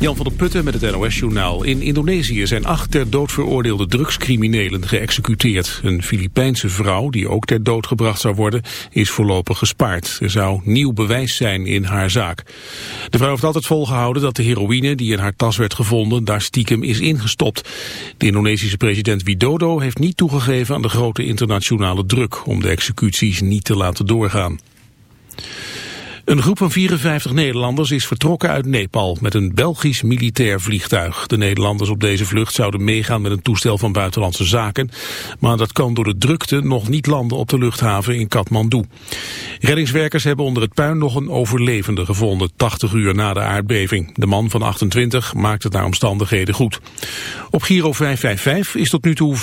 Jan van der Putten met het NOS-journaal. In Indonesië zijn acht ter dood veroordeelde drugscriminelen geëxecuteerd. Een Filipijnse vrouw, die ook ter dood gebracht zou worden, is voorlopig gespaard. Er zou nieuw bewijs zijn in haar zaak. De vrouw heeft altijd volgehouden dat de heroïne die in haar tas werd gevonden daar stiekem is ingestopt. De Indonesische president Widodo heeft niet toegegeven aan de grote internationale druk om de executies niet te laten doorgaan. Een groep van 54 Nederlanders is vertrokken uit Nepal met een Belgisch militair vliegtuig. De Nederlanders op deze vlucht zouden meegaan met een toestel van buitenlandse zaken, maar dat kan door de drukte nog niet landen op de luchthaven in Kathmandu. Reddingswerkers hebben onder het puin nog een overlevende gevonden, 80 uur na de aardbeving. De man van 28 maakt het naar omstandigheden goed. Op Giro 555 is tot nu toe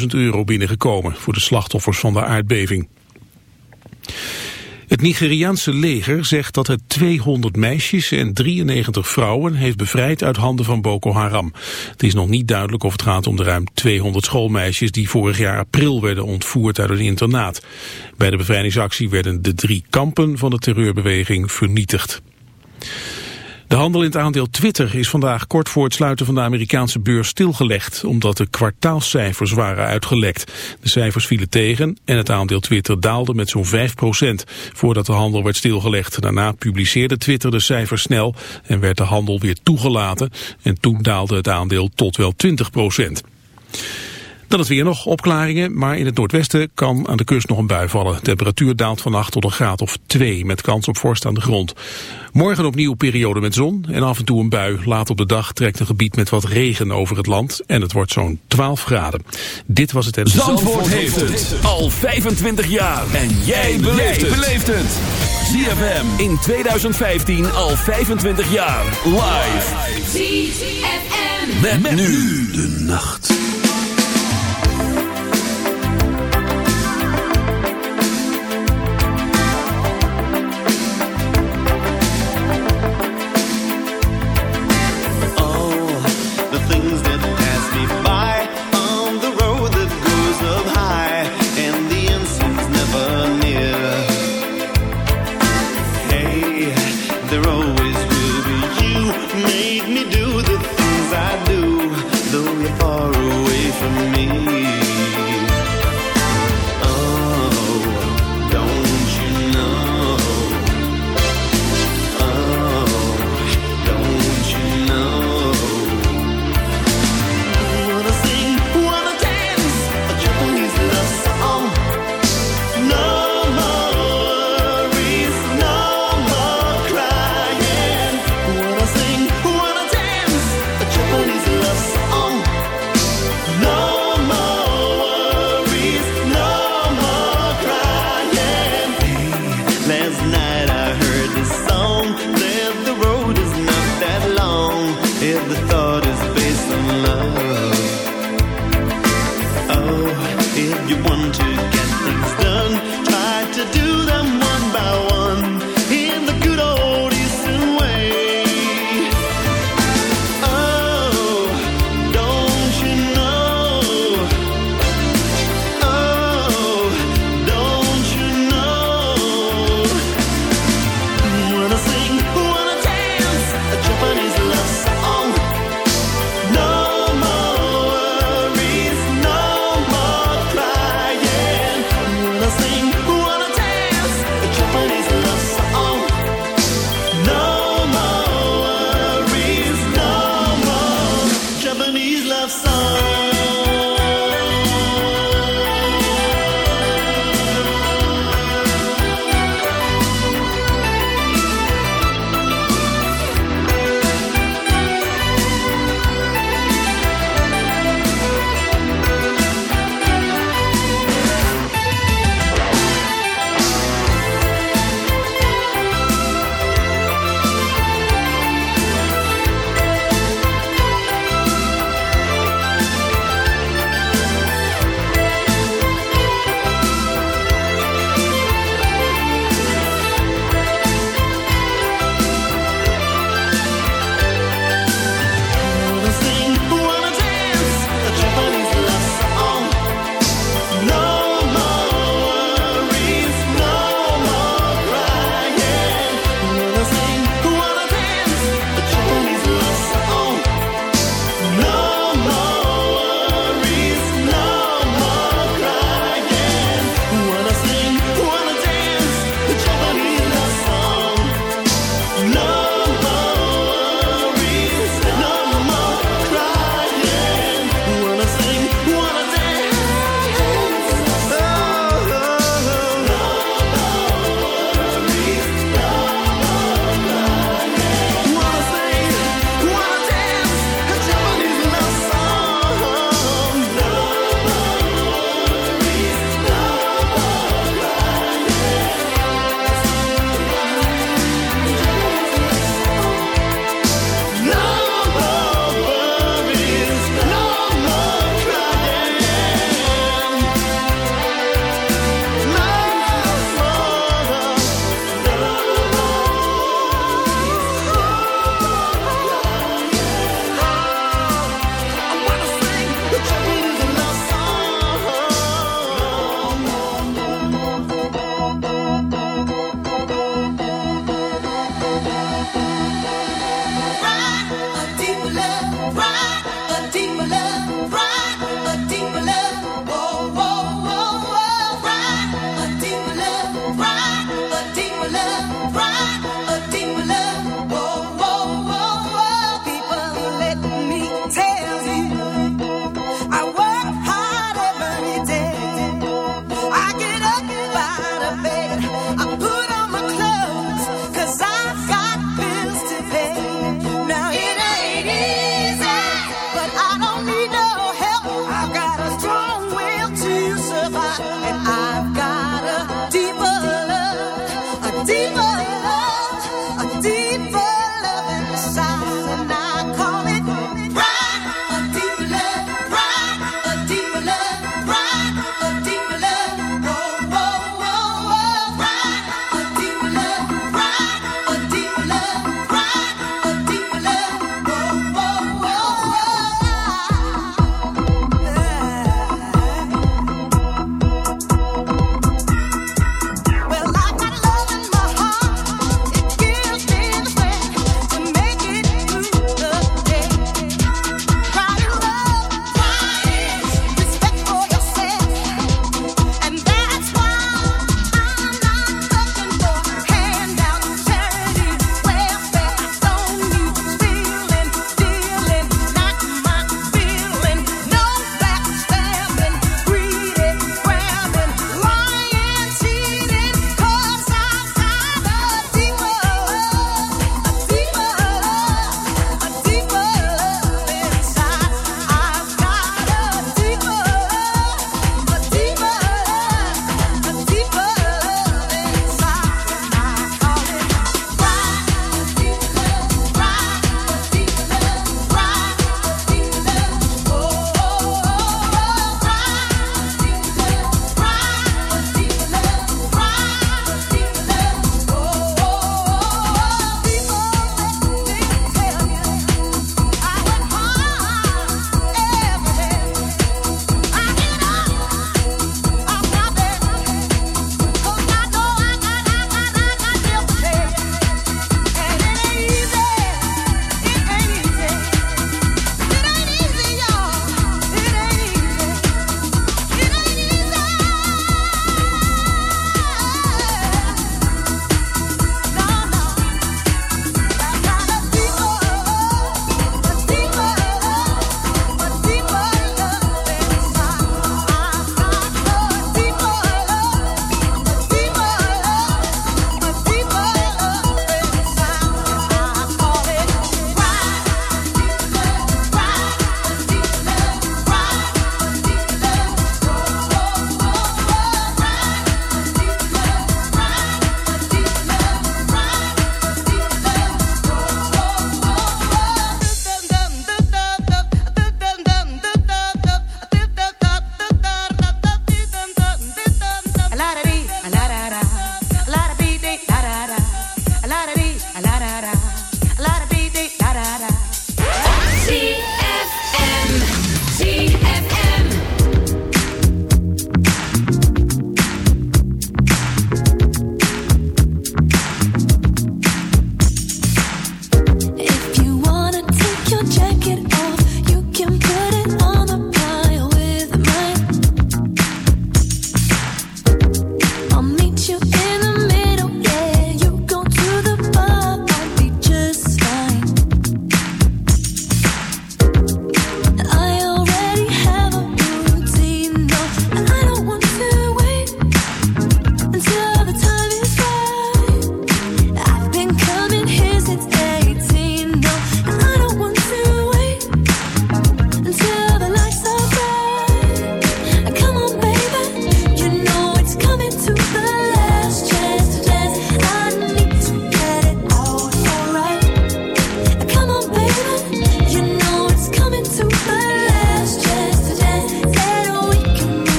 580.000 euro binnengekomen voor de slachtoffers van de aardbeving. Het Nigeriaanse leger zegt dat het 200 meisjes en 93 vrouwen heeft bevrijd uit handen van Boko Haram. Het is nog niet duidelijk of het gaat om de ruim 200 schoolmeisjes die vorig jaar april werden ontvoerd uit een internaat. Bij de bevrijdingsactie werden de drie kampen van de terreurbeweging vernietigd. De handel in het aandeel Twitter is vandaag kort voor het sluiten van de Amerikaanse beurs stilgelegd, omdat de kwartaalcijfers waren uitgelekt. De cijfers vielen tegen en het aandeel Twitter daalde met zo'n 5% voordat de handel werd stilgelegd. Daarna publiceerde Twitter de cijfers snel en werd de handel weer toegelaten en toen daalde het aandeel tot wel 20 dan het weer nog opklaringen, maar in het noordwesten kan aan de kust nog een bui vallen. De temperatuur daalt vannacht tot een graad of 2 met kans op vorst aan de grond. Morgen opnieuw periode met zon en af en toe een bui. Laat op de dag trekt een gebied met wat regen over het land en het wordt zo'n 12 graden. Dit was het... Zandvoort, Zandvoort heeft het al 25 jaar en jij beleeft het. ZFM in 2015 al 25 jaar. Live. ZFM. met nu de nacht.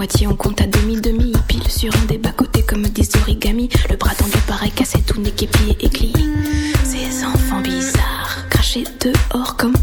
moitié, on compte à demi-demi. Pile sur un des bas-côtés comme des origamis. Le bras tendu paraît cassé, tout n'est qu'épié et. Ces enfants bizarres, crachés dehors comme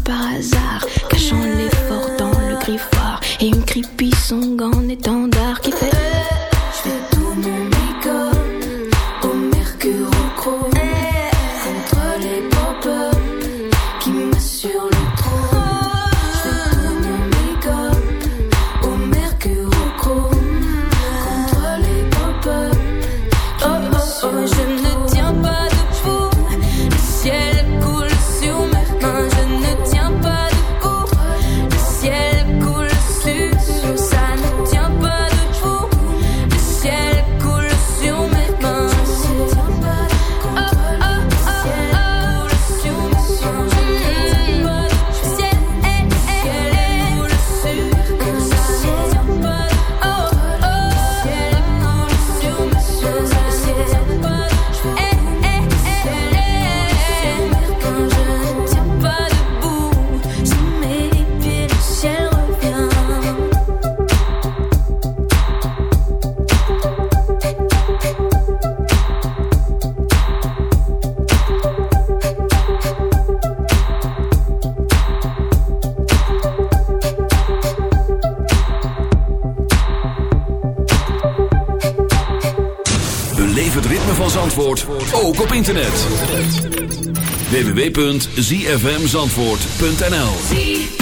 www.zfmzandvoort.nl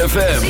ZFM.